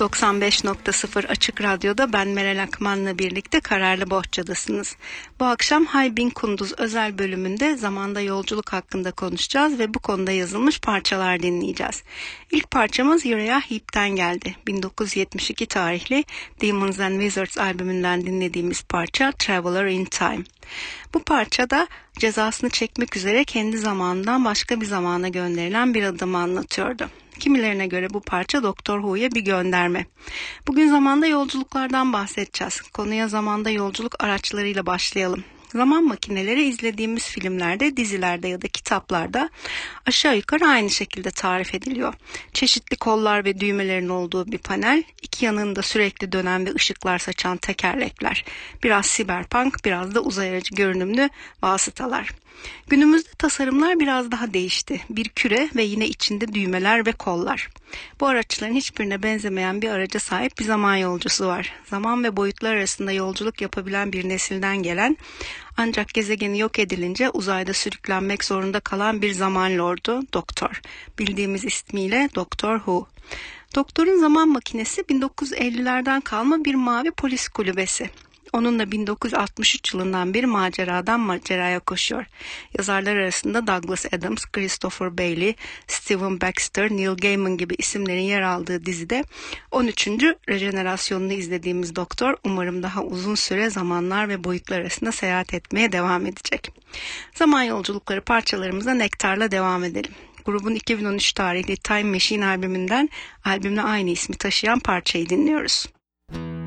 95.0 Açık Radyo'da ben Meral Akman'la birlikte Kararlı Bohçadasınız. Bu akşam Haybin Kunduz özel bölümünde zamanda yolculuk hakkında konuşacağız ve bu konuda yazılmış parçalar dinleyeceğiz. İlk parçamız Uriah Heep'ten geldi. 1972 tarihli Demons and Wizards albümünden dinlediğimiz parça Traveler in Time. Bu parçada cezasını çekmek üzere kendi zamanından başka bir zamana gönderilen bir adamı anlatıyordu. Kimilerine göre bu parça Doktor Who'ya bir gönderme. Bugün zamanda yolculuklardan bahsedeceğiz. Konuya zamanda yolculuk araçlarıyla başlayalım. Zaman makineleri izlediğimiz filmlerde, dizilerde ya da kitaplarda aşağı yukarı aynı şekilde tarif ediliyor. Çeşitli kollar ve düğmelerin olduğu bir panel, iki yanında sürekli dönen ve ışıklar saçan tekerlekler, biraz siberpunk, biraz da uzay aracı görünümlü vasıtalar. Günümüzde tasarımlar biraz daha değişti. Bir küre ve yine içinde düğmeler ve kollar. Bu araçların hiçbirine benzemeyen bir araca sahip bir zaman yolcusu var. Zaman ve boyutlar arasında yolculuk yapabilen bir nesilden gelen ancak gezegeni yok edilince uzayda sürüklenmek zorunda kalan bir zaman lordu Doktor. Bildiğimiz ismiyle Doktor Who. Doktorun zaman makinesi 1950'lerden kalma bir mavi polis kulübesi. Onunla 1963 yılından bir maceradan maceraya koşuyor. Yazarlar arasında Douglas Adams, Christopher Bailey, Steven Baxter, Neil Gaiman gibi isimlerin yer aldığı dizide 13. rejenerasyonunu izlediğimiz doktor umarım daha uzun süre zamanlar ve boyutlar arasında seyahat etmeye devam edecek. Zaman yolculukları parçalarımıza Nektar'la devam edelim grubun 2013 tarihli Time Machine albümünden albümle aynı ismi taşıyan parçayı dinliyoruz. time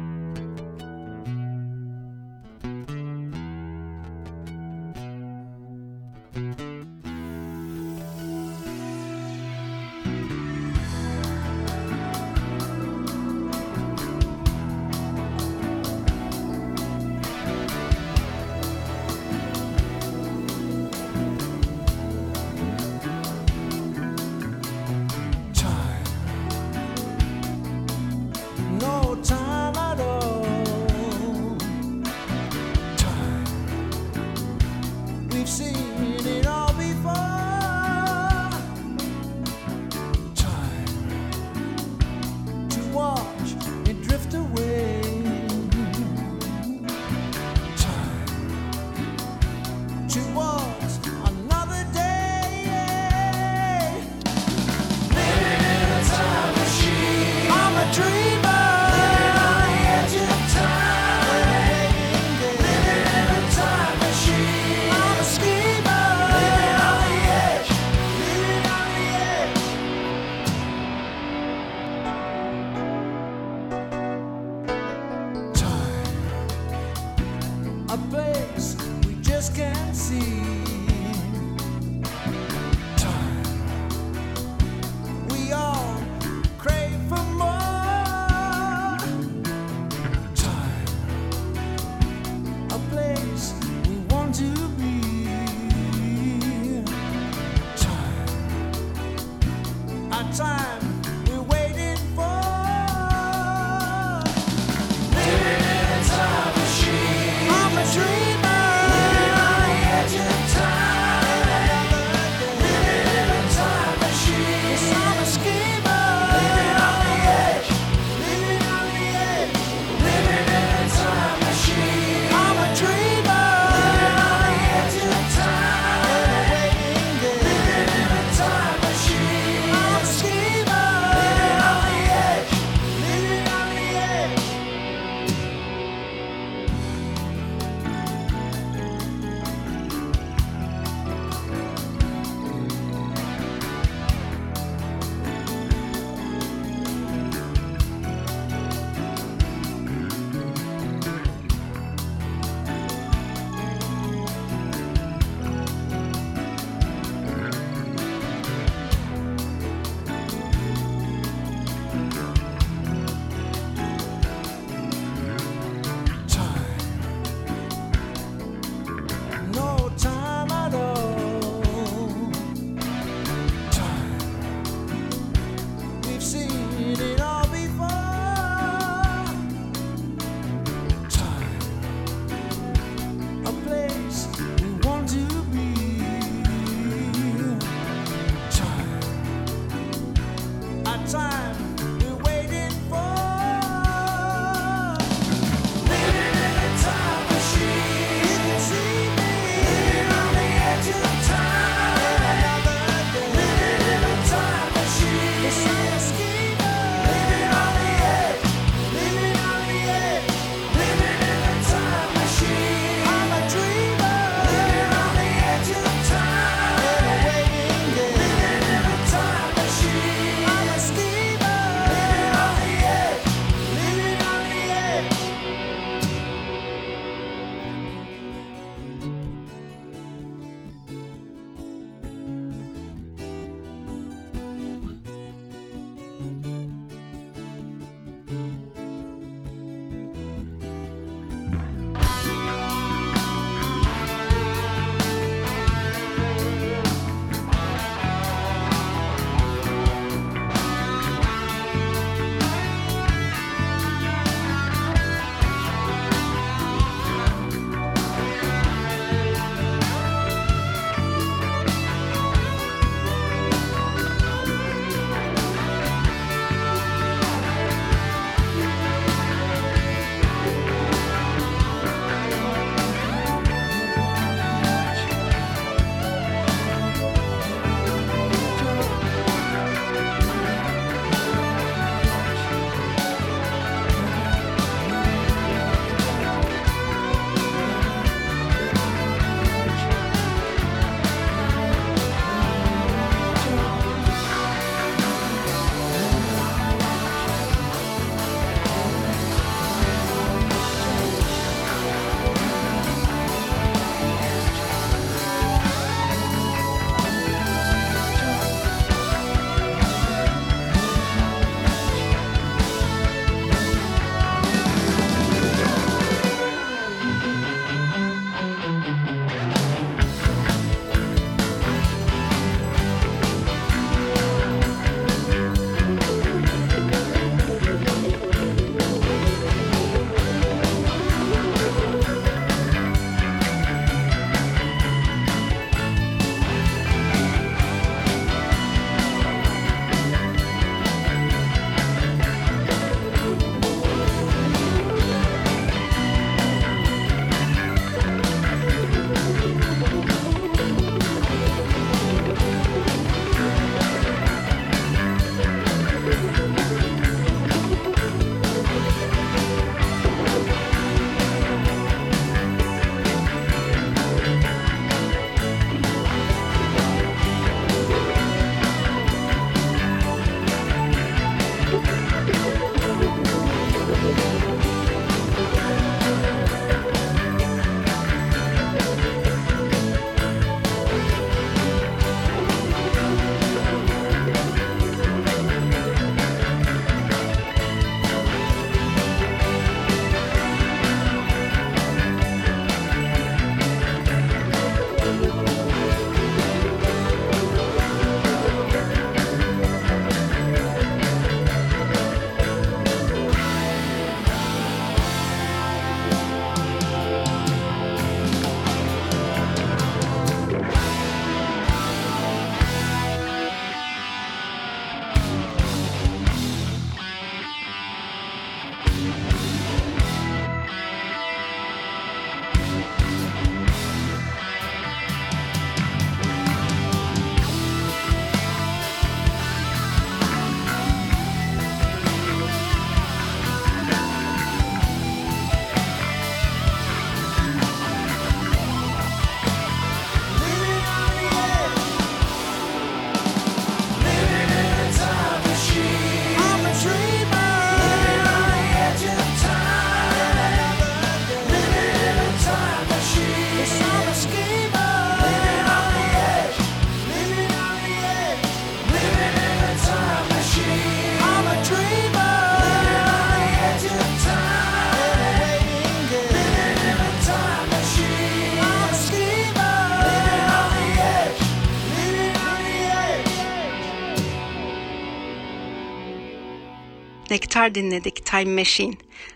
Nektar dinledik Time Machine.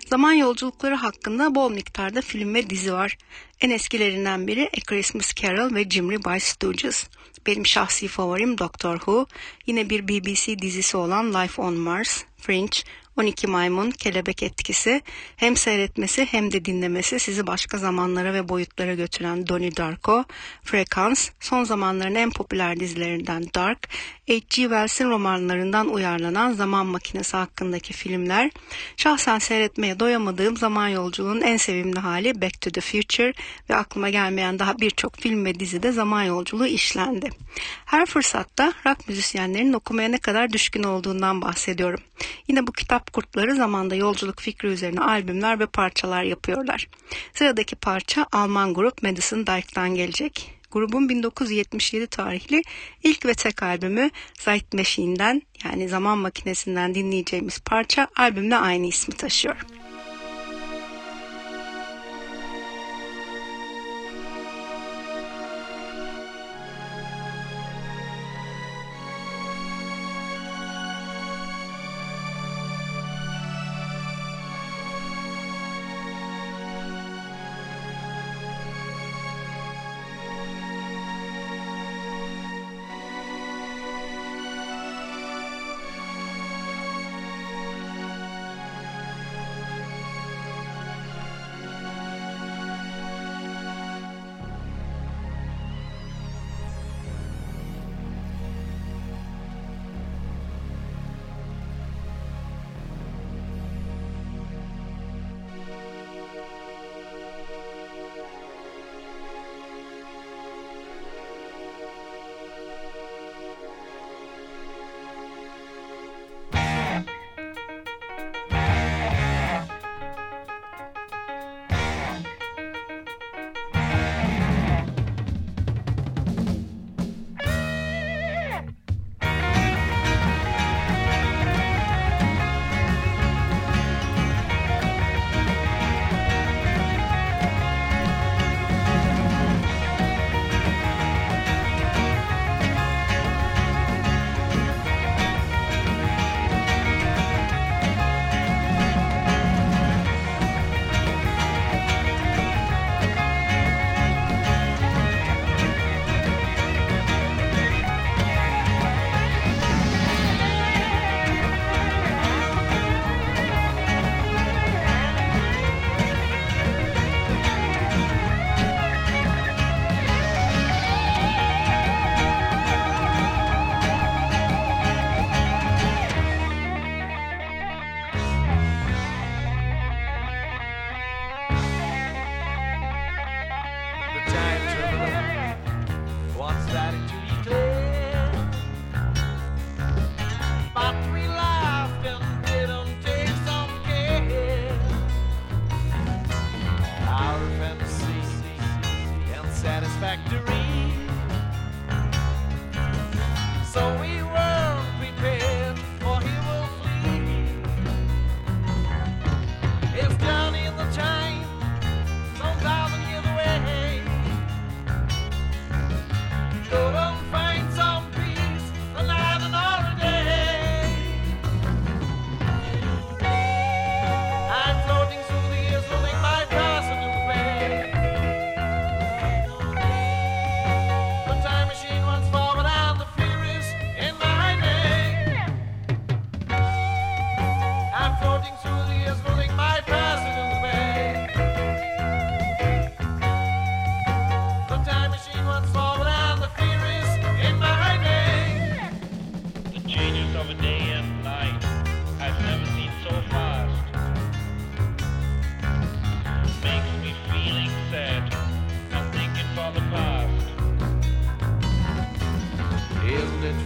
Zaman yolculukları hakkında bol miktarda film ve dizi var. En eskilerinden biri A Christmas Carol ve Jimmy by Stooges. Benim şahsi favorim Doctor Who. Yine bir BBC dizisi olan Life on Mars, Fringe, 12 maymun, kelebek etkisi hem seyretmesi hem de dinlemesi sizi başka zamanlara ve boyutlara götüren Donnie Darko, Frekans, son zamanların en popüler dizilerinden Dark, H.G. Wells'in romanlarından uyarlanan Zaman Makinesi hakkındaki filmler, şahsen seyretmeye doyamadığım zaman yolculuğunun en sevimli hali Back to the Future ve aklıma gelmeyen daha birçok film ve dizide zaman yolculuğu işlendi. Her fırsatta rock müzisyenlerin okumaya ne kadar düşkün olduğundan bahsediyorum. Yine bu kitap kurtları zamanda yolculuk fikri üzerine albümler ve parçalar yapıyorlar. Sıradaki parça Alman grup Madison Dike'dan gelecek. Grubun 1977 tarihli ilk ve tek albümü Zeit Machine'den yani zaman makinesinden dinleyeceğimiz parça albümle aynı ismi taşıyor.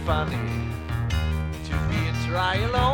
funny. To be a trial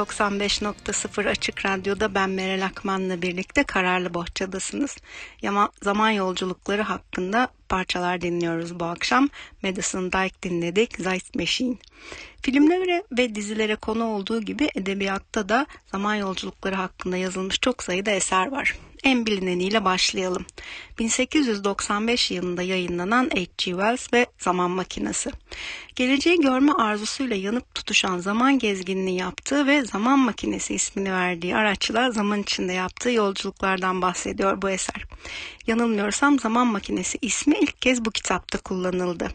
95.0 Açık Radyo'da ben Meral Akman'la birlikte Kararlı Bohçadasınız. Yama, zaman yolculukları hakkında parçalar dinliyoruz bu akşam. Madison Dyke dinledik, Zeit Machine. Filmlere ve dizilere konu olduğu gibi edebiyatta da zaman yolculukları hakkında yazılmış çok sayıda eser var. En bilineniyle başlayalım. 1895 yılında yayınlanan H.G. Wells ve Zaman Makinesi. Geleceği görme arzusuyla yanıp tutuşan zaman gezginliği yaptığı ve Zaman Makinesi ismini verdiği araçla zaman içinde yaptığı yolculuklardan bahsediyor bu eser. Yanılmıyorsam Zaman Makinesi ismi ilk kez bu kitapta kullanıldı.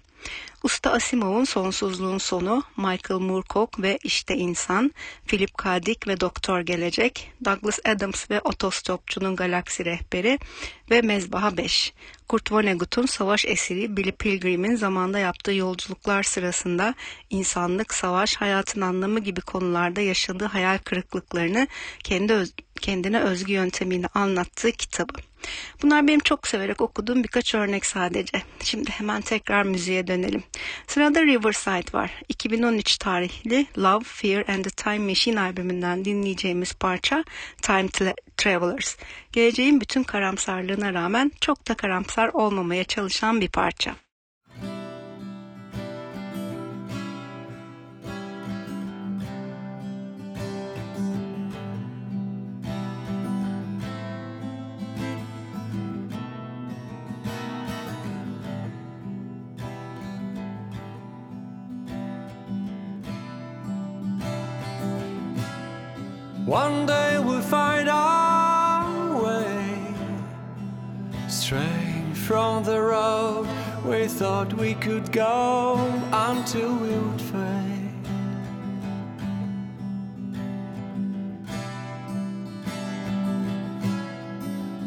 Usta Asimov'un Sonsuzluğun Sonu, Michael Moorcock ve İşte İnsan, Philip K. Dick ve Doktor Gelecek, Douglas Adams ve Otostopçunun Galaksi Rehberi ve Mezbaha 5. Kurt Vonnegut'un savaş esiri Billy Pilgrim'in zamanda yaptığı yolculuklar sırasında insanlık, savaş, hayatın anlamı gibi konularda yaşadığı hayal kırıklıklarını kendi öz kendine özgü yöntemiyle anlattığı kitabı. Bunlar benim çok severek okuduğum birkaç örnek sadece. Şimdi hemen tekrar müziğe dönelim. Sırada Riverside var. 2013 tarihli Love, Fear and the Time Machine albümünden dinleyeceğimiz parça Time Travelers. Geleceğin bütün karamsarlığına rağmen çok da karamsar olmamaya çalışan bir parça. One day we'll find our way straight from the road we thought we could go until we would fade.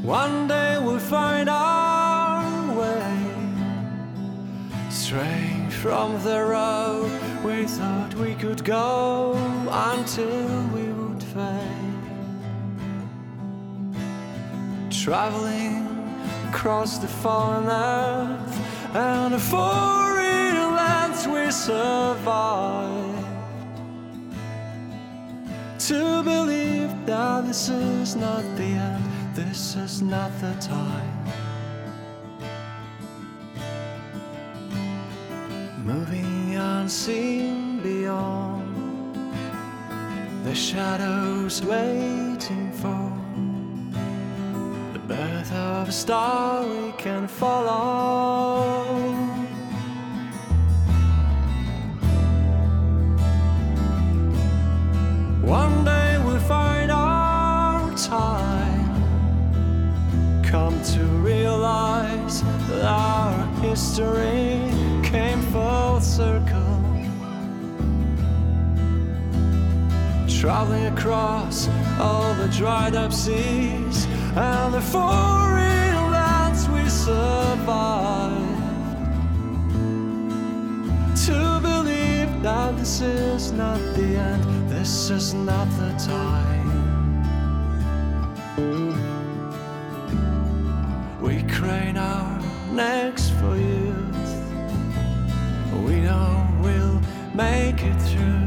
One day we'll find our way straight from the road we thought we could go until we Traveling across the fallen earth and the foreign lands we survived. To believe that this is not the end, this is not the time. Moving unseen shadows waiting for the birth of a star we can follow. One day we'll find our time, come to realize our history traveling across all the dried up seas and the foreign lands we survived. To believe that this is not the end, this is not the time. We crane our necks for youth. We know we'll make it through,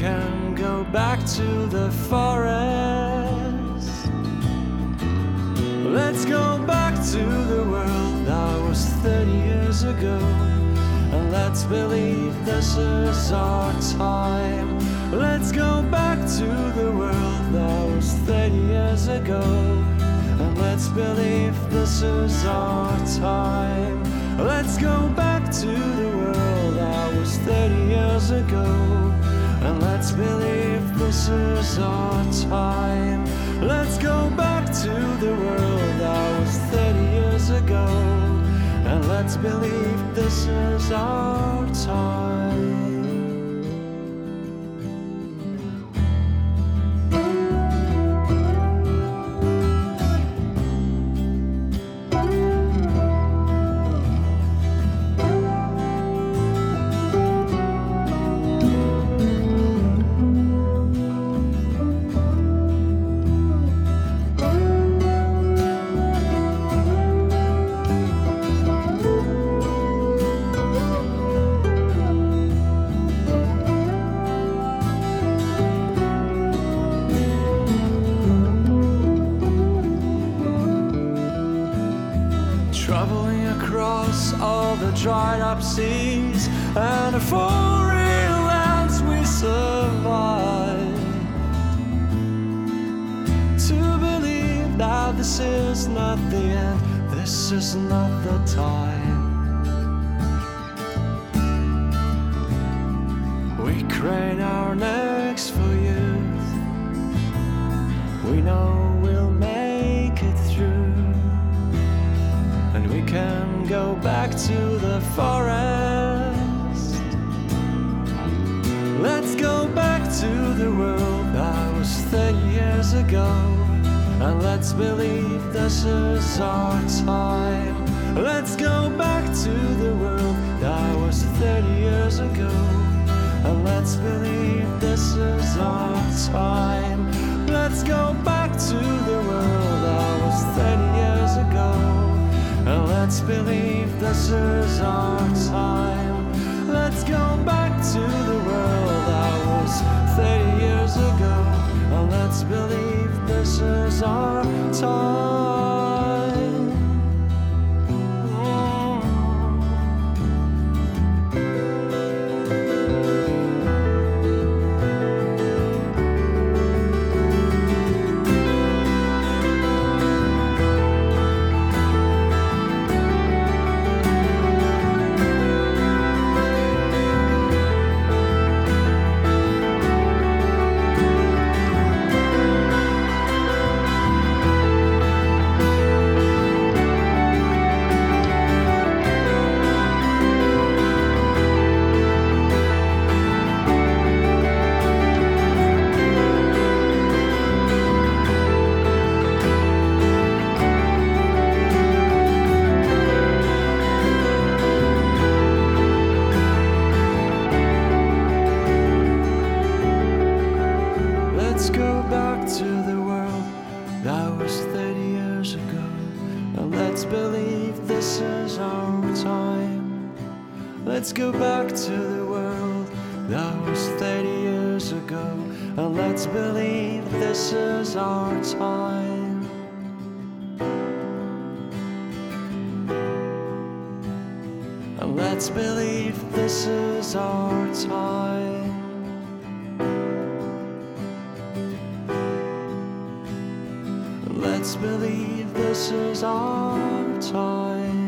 can go back to the forest. Let's go back to the world that was 30 years ago. And let's believe this is our time. Let's go back to the world that was 30 years ago. And let's believe this is our time. Let's go back to the world that was 30 years ago. Let's believe this is our time. Let's go back to the world that was 30 years ago. And let's believe this is our time. Is our time. Let's go back to the world that was 30 years ago. And let's believe this is our time. Let's go back to the world that was 30 years ago. And let's believe this is our time. Let's go back to the world that was 30 years ago. Let's believe this is our time. Go back to the world that was 30 years ago. And let's believe this is our time. And let's believe this is our time. Let's believe this is our time.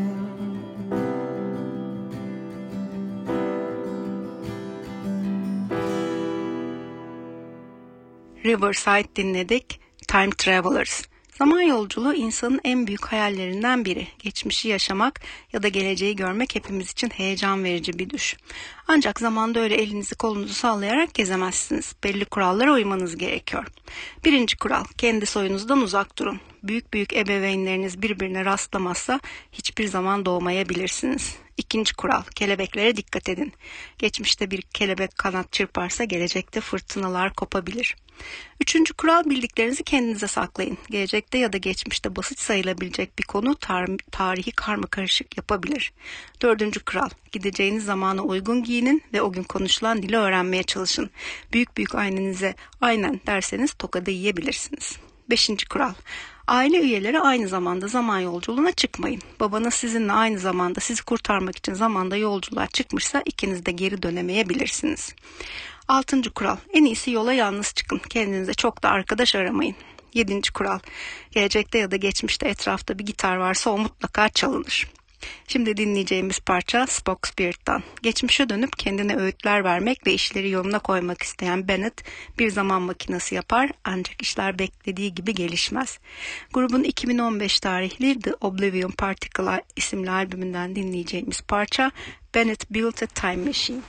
Riverside dinledik. Time Travelers. Zaman yolculuğu insanın en büyük hayallerinden biri. Geçmişi yaşamak ya da geleceği görmek hepimiz için heyecan verici bir düş. Ancak zamanda öyle elinizi kolunuzu sallayarak gezemezsiniz. Belli kurallara uymanız gerekiyor. Birinci kural, kendi soyunuzdan uzak durun. Büyük büyük ebeveynleriniz birbirine rastlamazsa hiçbir zaman doğmayabilirsiniz. İkinci kural, kelebeklere dikkat edin. Geçmişte bir kelebek kanat çırparsa gelecekte fırtınalar kopabilir. Üçüncü kural bildiklerinizi kendinize saklayın. Gelecekte ya da geçmişte basit sayılabilecek bir konu tar- tarihi karma karışık yapabilir. Dördüncü kural, gideceğiniz zamana uygun giyinin ve o gün konuşulan dili öğrenmeye çalışın. Büyük büyük aynenize aynen derseniz tokadı yiyebilirsiniz. Beşinci kural, Aile üyeleri aynı zamanda zaman yolculuğuna çıkmayın. Babanız sizinle aynı zamanda sizi kurtarmak için zamanda yolculuğa çıkmışsa ikiniz de geri dönemeyebilirsiniz. Altıncı kural. En iyisi yola yalnız çıkın. Kendinize çok da arkadaş aramayın. Yedinci kural. Gelecekte ya da geçmişte etrafta bir gitar varsa o mutlaka çalınır. Şimdi dinleyeceğimiz parça Spock Spirit'tan. Geçmişe dönüp kendine öğütler vermek ve işleri yoluna koymak isteyen Bennett bir zaman makinesi yapar ancak işler beklediği gibi gelişmez. Grubun 2015 tarihli The Oblivion Particle isimli albümünden dinleyeceğimiz parça Bennett Built a Time Machine.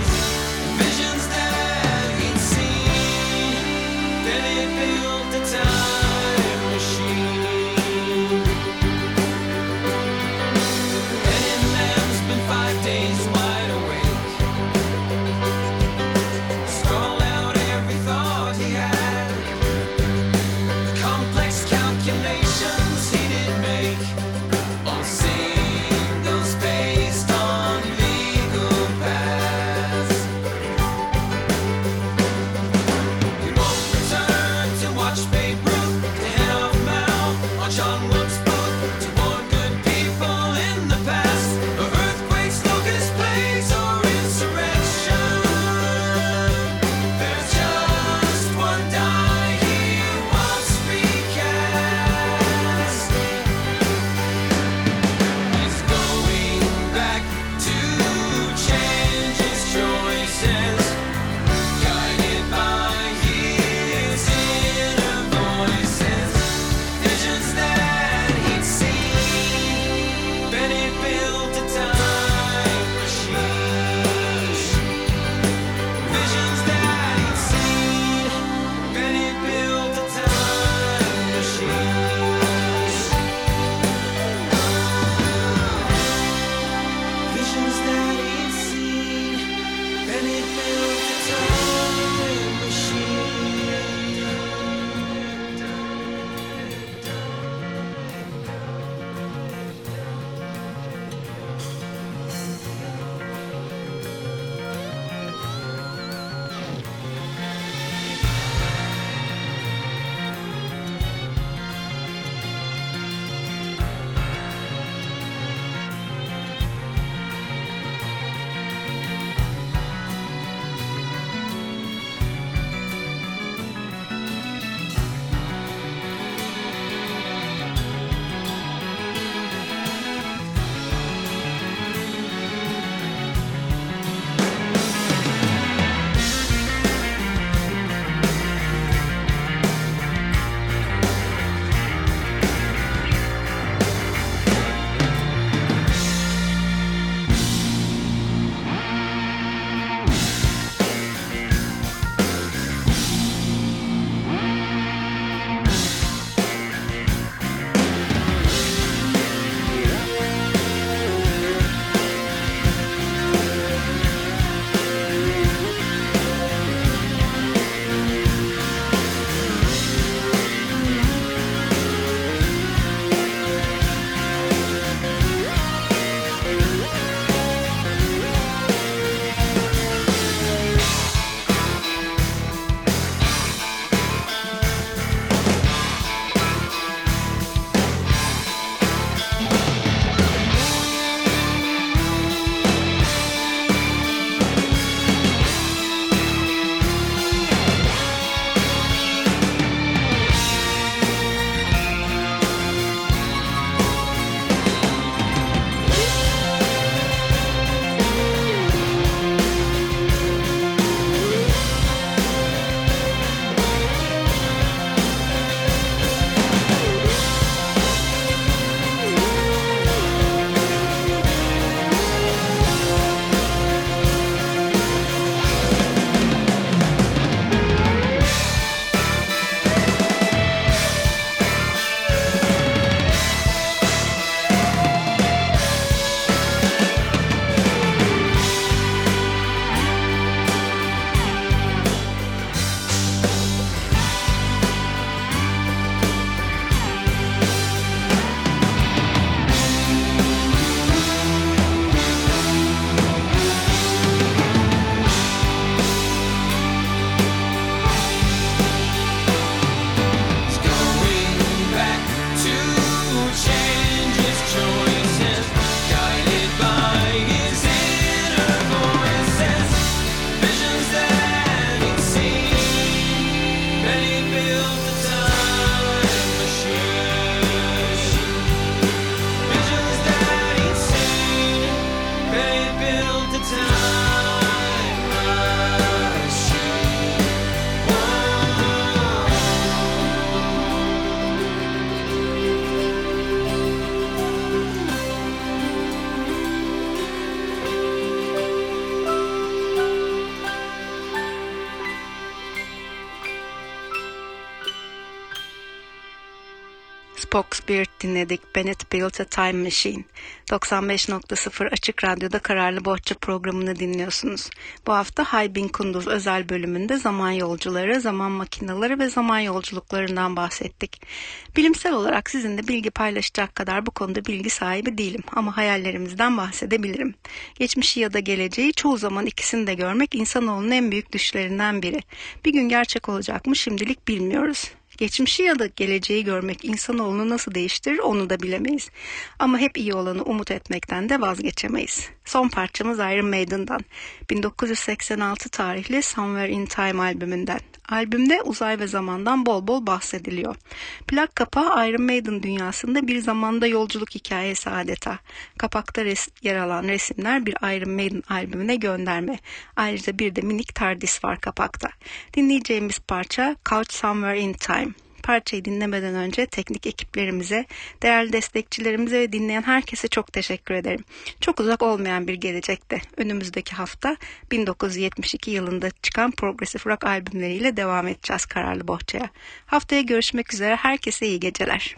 friends. Dinledik. Bennett Built a Time Machine. 95.0 Açık Radyo'da Kararlı Bohça programını dinliyorsunuz. Bu hafta Haybin Kunduz özel bölümünde zaman yolcuları, zaman makineleri ve zaman yolculuklarından bahsettik. Bilimsel olarak sizinle bilgi paylaşacak kadar bu konuda bilgi sahibi değilim ama hayallerimizden bahsedebilirim. Geçmişi ya da geleceği çoğu zaman ikisini de görmek insanoğlunun en büyük düşlerinden biri. Bir gün gerçek olacak mı şimdilik bilmiyoruz. Geçmişi ya da geleceği görmek insanoğlunu nasıl değiştirir onu da bilemeyiz. Ama hep iyi olanı umut etmekten de vazgeçemeyiz. Son parçamız Iron Maiden'dan. 1986 tarihli Somewhere in Time albümünden. Albümde uzay ve zamandan bol bol bahsediliyor. Plak kapağı Iron Maiden dünyasında bir zamanda yolculuk hikayesi adeta. Kapakta res- yer alan resimler bir Iron Maiden albümüne gönderme. Ayrıca bir de minik TARDIS var kapakta. Dinleyeceğimiz parça Couch Somewhere in Time. Parçayı dinlemeden önce teknik ekiplerimize, değerli destekçilerimize ve dinleyen herkese çok teşekkür ederim. Çok uzak olmayan bir gelecekte önümüzdeki hafta 1972 yılında çıkan Progressive Rock albümleriyle devam edeceğiz Kararlı Bohça'ya. Haftaya görüşmek üzere herkese iyi geceler.